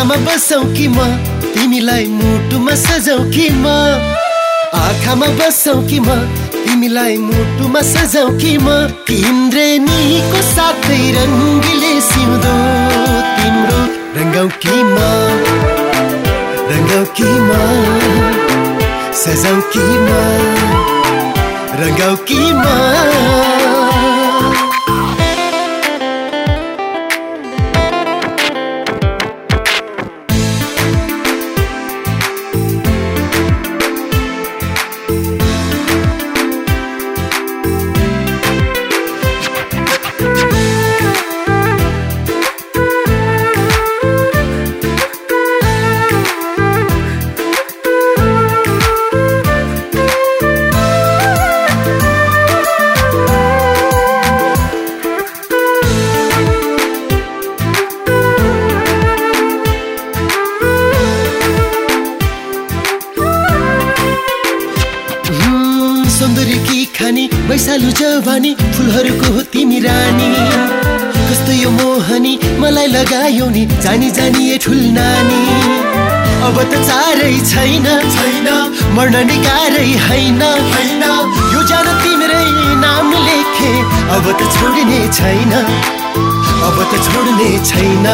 आँखामा बसौ कि म? तिमीलाई मुटुमा सजाउ कि म? आँखामा बसौ कि म? तिमीलाई मुटुमा सजाउ कि म? इन्द्रेणीको साथै रङ्गीले सिउँदो तिम्रो रङ्गाउ कि म? रङ्गाउ कि म? सजाउ कि म? रङ्गाउ कि म? खानी वैशालु जवानी फुलहरूको हो तिमी रानी। कस्तो यो मोहनी मलाई लगायो नि जानी जानी ए ठुल नानी। अब त चारै छैन छैन मर्न निकारै होइन होइन यो जान तिम्रै नाम लेखे अब त छोड्ने छैन। अब त छोड्ने छैन।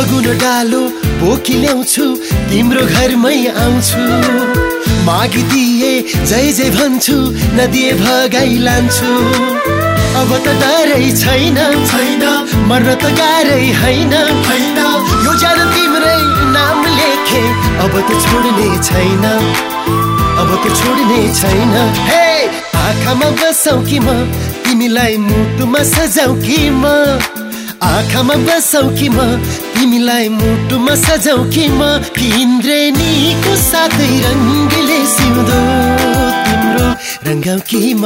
सगुन डालो बोकी ल्याउँछु तिम्रो घरमै आउँछु। मागिदिए जय जय भन्छु नदिए भगाइ लान्छु। अब त डरै छैन छैन। मर्न त गाह्रै होइन। होइन यो जान तिम्रै नाम लेखे अब त छोड्ने छैन। अब त छोड्ने छैन। हे आँखामा बसौ कि म तिमीलाई मुटुमा सजाउ कि म। आँखामा बसौ कि म तिमीलाई मुटुमा सजाउ कि म इन्द्रेणीको साथै रङ्गीले सिउँदो तिम्रो? रङ्गाउ कि म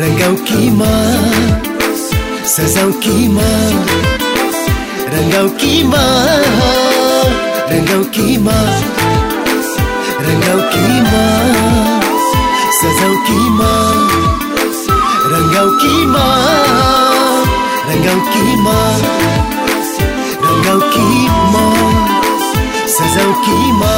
रङ्गाउ कि म सजाउ कि म रङ्गाउ कि म रङ्गाउ कि म रङ्गाउ कि म ukimo Nanga ukimo Sasa ukimo